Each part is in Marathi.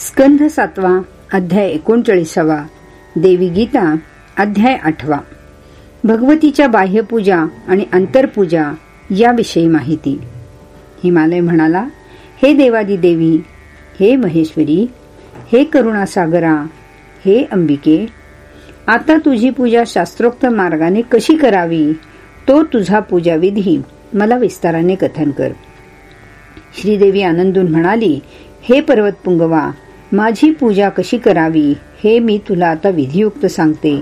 स्कंध सातवा अध्याय एकोणचाळीसावा देवी गीता अध्याय आठवा. भगवतीच्या बाह्यपूजा आणि अंतरपूजा याविषयी माहिती. हिमालय म्हणाला हे देवादी देवी हे महेश्वरी हे करुणासागरा हे अंबिके आता तुझी पूजा शास्त्रोक्त मार्गाने कशी करावी तो तुझा पूजाविधी मला विस्ताराने कथन कर. श्रीदेवी आनंदून म्हणाली हे पर्वत पुंगवा माझी पूजा कशी करावी हे मी तुला आता विधियुक्त सांगते.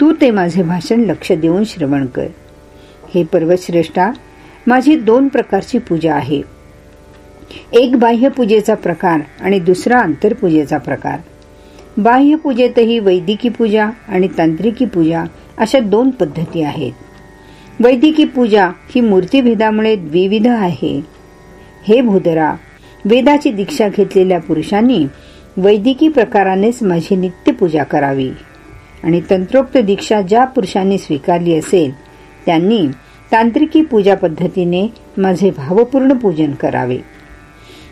तू ते माझे भाषण लक्ष देऊन श्रवण कर. हे पर्वतश्रेष्ठा माझी दोन प्रकारची पूजा आहे. एक बाह्य पूजेचा प्रकार आणि दुसरा आंतरपूजेचा प्रकार. बाह्य पूजेतही वैदिकी पूजा आणि तांत्रिकी पूजा अशा दोन पद्धती आहेत. वैदिकी पूजा ही मूर्तीभेदामुळे द्विविध आहे. हे भूदरा वेदाची दीक्षा घेतलेल्या पुरुषांनी वैदिकी प्रकारानेच माझी नित्य पूजा करावी. आणि तंत्रोक्त दीक्षा ज्या पुरुषांनी स्वीकारली असेल त्यांनी तांत्रिकी पूजा पद्धतीने माझे भावपूर्ण पूजन करावे.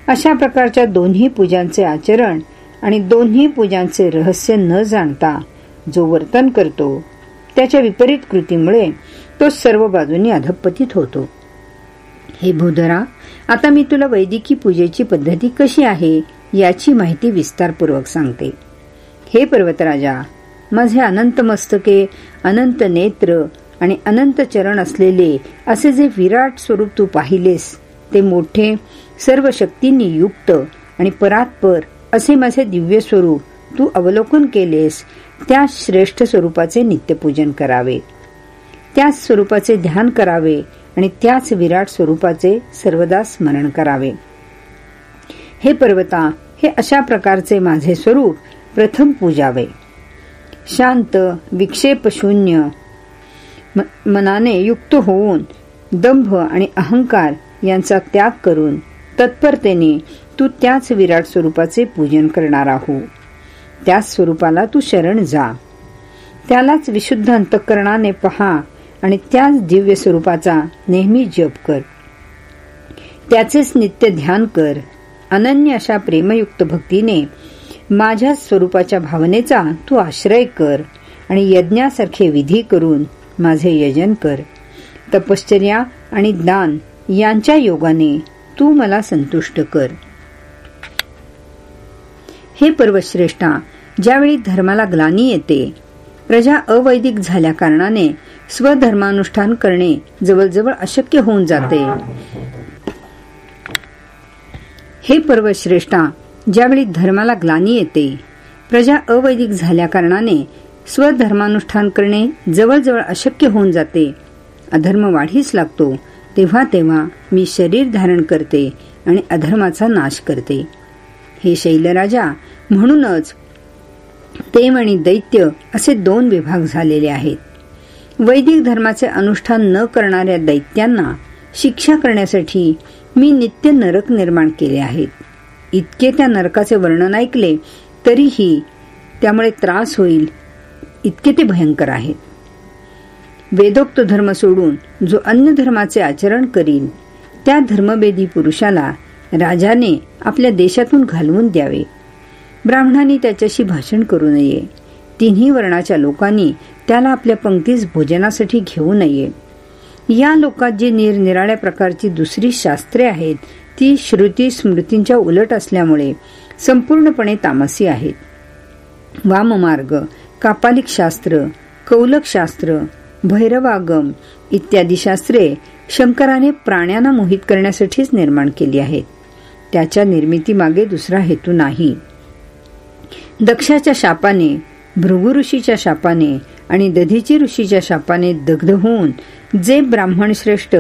अशा प्रकारच्या दोन्ही पूजांचे आचरण आणि दोन्ही पूजांचे रहस्य न जाणता जो वर्तन करतो त्याच्या विपरीत कृतीमुळे तो सर्व बाजूंनी अधपतीत होतो. हे भूधरा आता मी तुला वैदिकी पूजेची पद्धती कशी आहे? याची माहिती विस्तारपूर्वक सांगते. हे पर्वतराजा माझे अनंत मस्तके अनंत नेत्र आणि अनंत चरण असलेले असे जे विराट स्वरूप तू पाहिलेस ते मोठे सर्व शक्तींनी युक्त आणि परात्पर असे माझे दिव्य स्वरूप तू अवलोकन केलेस त्या श्रेष्ठ स्वरूपाचे नित्यपूजन करावे. त्याच स्वरूपाचे ध्यान करावे आणि त्याच विराट स्वरूपाचे सर्वदा स्मरण करावे. हे पर्वता हे अशा प्रकारचे माझे स्वरूप प्रथम पूजावे. शांत विक्षेपशून्य मनाने युक्त होऊन दंभ आणि अहंकार यांचा त्याग करून तत्परतेने तू त्याच विराट स्वरूपाचे पूजन करणार आहो. त्याच स्वरूपाला तू शरण जा. त्यालाच विशुद्ध अंतकरणाने पहा आणि त्याच दिव्य स्वरूपाचा नेहमी जप कर. त्याचेच नित्य ध्यान कर. अनन्य अशा प्रेमयुक्त भक्तीने माझ्या स्वरूपाच्या भावनेचा तू आश्रय कर आणि यज्ञासारखे विधी करून माझे यजन कर. तपश्चर्या आणि दान यांच्या योगाने तू मला संतुष्ट कर. हे पर्वश्रेष्ठा ज्यावेळी धर्माला ग्लानी येते प्रजा अवैदिक झाल्या कारणाने स्वधर्मानुष्ठान करणे जवळजवळ अशक्य होऊन जाते. हे पर्वश्रेष्ठा ज्यावेळी धर्माला ग्लानी येते. प्रजा अवैदिक झाल्या कारणाने स्वधर्मानुष्ठान करणे जवळजवळ अशक्य होऊन जाते. अधर्म वाढीस लागतो. तेव्हा तेव्हा मी शरीर धारण करते आणि अधर्माचा नाश करते. हे शैलराजा म्हणूनच देव आणि दैत्य असे दोन विभाग झालेले आहेत. वैदिक धर्माचे अनुष्ठान न करणाऱ्या दैत्यांना शिक्षा करण्यासाठी मी नित्य नरक निर्माण केले आहेत. इतके त्या नरकाचे वर्णन ऐकले तरीही त्यामुळे त्रास होईल इतके ते भयंकर आहेत. वेदोक्त धर्म सोडून जो अन्य धर्माचे आचरण करील त्या धर्मभेदी पुरुषाला राजाने आपल्या देशातून घालवून द्यावे. ब्राह्मणांनी त्याच्याशी भाषण करू नये. तिन्ही वर्णाच्या लोकांनी त्याला आपल्या पंक्तीस भोजनासाठी घेऊ नये. या लोकात जी निरनिराळ्या प्रकारची दुसरी शास्त्रे आहेत ती श्रुती स्मृतींच्या उलट असल्यामुळे संपूर्णपणे तामसी आहेत. वाममार्ग कापालिक शास्त्र कौलक शास्त्र भैरवागम इत्यादी शास्त्रे शंकराने प्राण्यांना मोहित करण्यासाठीच निर्माण केली आहेत. त्याच्या निर्मितीमागे दुसरा हेतू नाही. दक्षाच्या शापाने भृगु ऋषीच्या शापाने आणि दधीची ऋषीच्या शापाने दग्ध होऊन जे ब्राह्मण श्रेष्ठ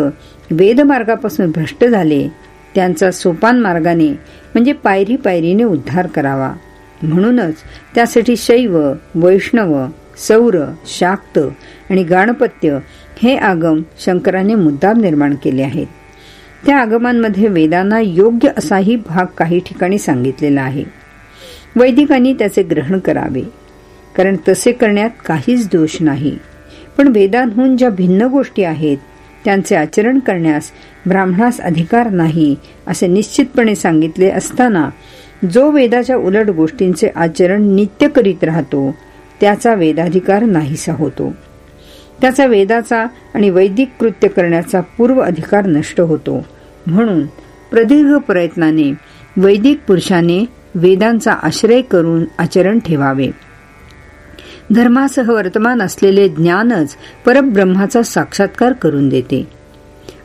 वेदमार्गापासून भ्रष्ट झाले त्यांचा सोपान मार्गाने म्हणजे पायरी पायरीने उद्धार करावा. म्हणूनच त्यासाठी शैव वैष्णव सौर शाक्त आणि गाणपत्य हे आगम शंकराने मुद्दाम निर्माण केले आहेत. त्या आगमांमध्ये वेदांना योग्य असाही भाग काही ठिकाणी सांगितलेला आहे. वैदिकांनी त्याचे ग्रहण करावे कारण तसे करण्यात काहीच दोष नाही. पण वेदांहून ज्या भिन्न गोष्टी आहेत त्यांचे आचरण करण्यास ब्राह्मणास अधिकार नाही असे निश्चितपणे सांगितले असताना जो वेदाच्या उलट गोष्टींचे आचरण नित्य करीत राहतो त्याचा वेदाधिकार नाहीसा होतो. त्याचा वेदाचा आणि वैदिक कृत्य करण्याचा पूर्व अधिकार नष्ट होतो. म्हणून प्रदीर्घ प्रयत्नाने वैदिक पुरुषाने वेदांचा आश्रय करून आचरण ठेवावे. धर्मासह वर्तमान असलेले ज्ञानच परब्रह्माचा साक्षात्कार करून देते.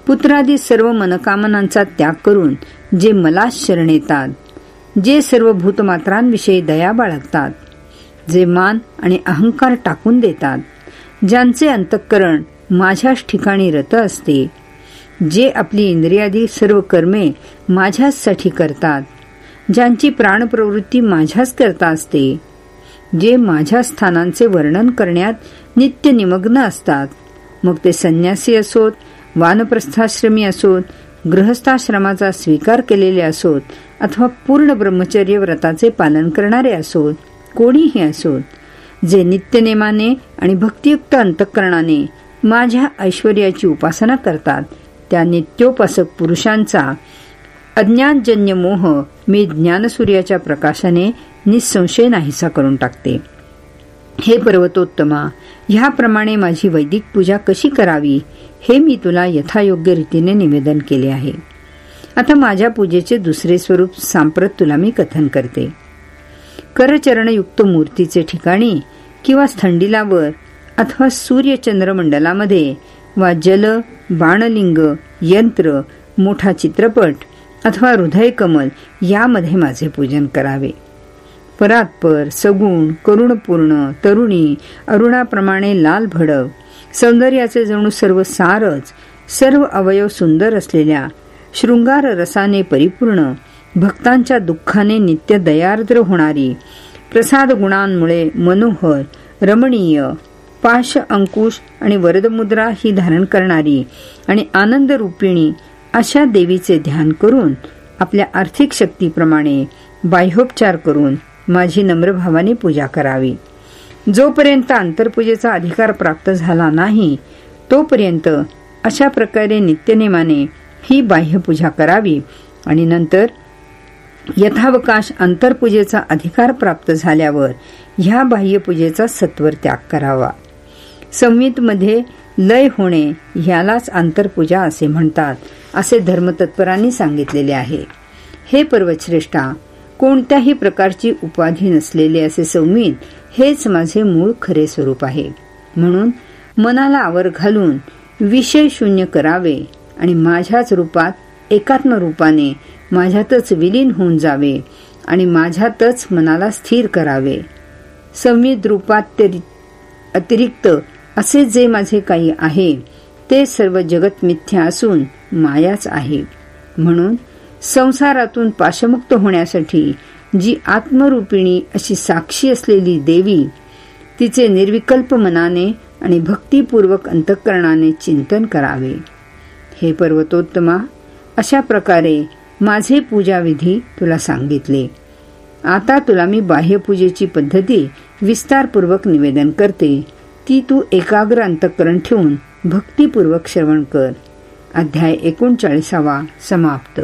पुत्रादी सर्व मनकामनांचा त्याग करून जे मला शरण येतात जे सर्व भूतमात्रांविषयी दया बाळगतात जे मान आणि अहंकार टाकून देतात ज्यांचे अंतःकरण माझ्याच ठिकाणी रत असते जे आपली इंद्रियादी सर्व कर्मे माझ्याचसाठी करतात ज्यांची प्राणप्रवृत्ती माझ्याच करता असते जे माझ्या स्थानांचे वर्णन करण्यात नित्य निमग्न असतात. मग ते संन्यासी असोत वानप्रस्थाश्रमी असोत गृहस्थाश्रमाचा स्वीकार केलेले असोत अथवा पूर्ण ब्रह्मचर्य व्रताचे पालन करणारे असोत कोणीही असोत जे नित्यनेमाने आणि भक्तियुक्त अंतःकरणाने माझ्या ऐश्वर्याची उपासना करतात. त्या नित्योपासक पुरुषांचा अज्ञानजन्य मोह मी ज्ञानसूर्याच्या प्रकाशाने निसंशय नाहीसा करून टाकते. हे पर्वतोत्तमा ह्याप्रमाणे माझी वैदिक पूजा कशी करावी हे मी तुला यथायोग्य रीतीने निवेदन केले आहे. आता माझ्या पूजेचे दुसरे स्वरूप सांप्रत तुला मी कथन करते. करचरणयुक्त मूर्तीचे ठिकाणी किंवा स्थंडिलावर अथवा सूर्यचंद्रमंडलामध्ये वा जल बाणलिंग यंत्र मोठा चित्रपट अथवा हृदयकमल यामध्ये माझे पूजन करावे. परात्पर सगुण करुणपूर्ण तरुणी अरुणाप्रमाणे लाल भडक. सौंदर्याचे जणू सर्व सारच सर्व अवयव सुंदर असलेल्या शृंगार रसाने परिपूर्ण भक्तांच्या दुःखाने नित्य दयार्द्र होणारी प्रसाद गुणांमुळे मनोहर रमणीय पाश अंकुश आणि वरदमुद्रा ही धारण करणारी आणि आनंद रूपिणी अशा देवीचे ध्यान करून आपल्या आर्थिक शक्तीप्रमाणे बाह्योपचार करून माझी नम्रभावाने पूजा करावी. जोपर्यंत आंतरपूजेचा अधिकार प्राप्त झाला नाही तोपर्यंत अशा प्रकारे नित्यनेमाने ही बाह्यपूजा करावी आणि नंतर यथावकाश अंतरपूजेचा अधिकार प्राप्त झाल्यावर ह्या बाह्यपूजेचा सत्वर त्याग करावा. संहितमध्ये लय होणे ह्यालाच आंतरपूजा असे म्हणतात असे धर्मतत्परांनी सांगितलेले आहे. हे पर्वतश्रेष्ठा कोणत्याही प्रकारची उपाधी नसलेले असे सौमीन हेच माझे मूळ खरे स्वरूप आहे. म्हणून मनाला आवर घालून विषय शून्य करावे आणि माझ्याच रूपात एकात्म रूपाने माझ्यातच विलीन होऊन जावे आणि माझ्यातच मनाला स्थिर करावे. संविध रूपात अतिरिक्त असे जे माझे काही आहे ते सर्व जगत मिथ्या असून मायाच आहे. म्हणून संसारातून पाशमुक्त होण्यासाठी जी आत्मरूपिणी अशी साक्षी असलेली देवी तिचे निर्विकल्प मनाने आणि भक्तीपूर्वक अंतःकरणाने चिंतन करावे. हे पर्वतोत्तमा अशा प्रकारे माझे पूजाविधी तुला सांगितले. आता तुला मी बाह्यपूजेची पद्धती विस्तारपूर्वक निवेदन करते. ती तू एकाग्र अंतकरण ठेवून भक्तीपूर्वक श्रवण कर. अध्याय एकोणचाळीसावा समाप्त.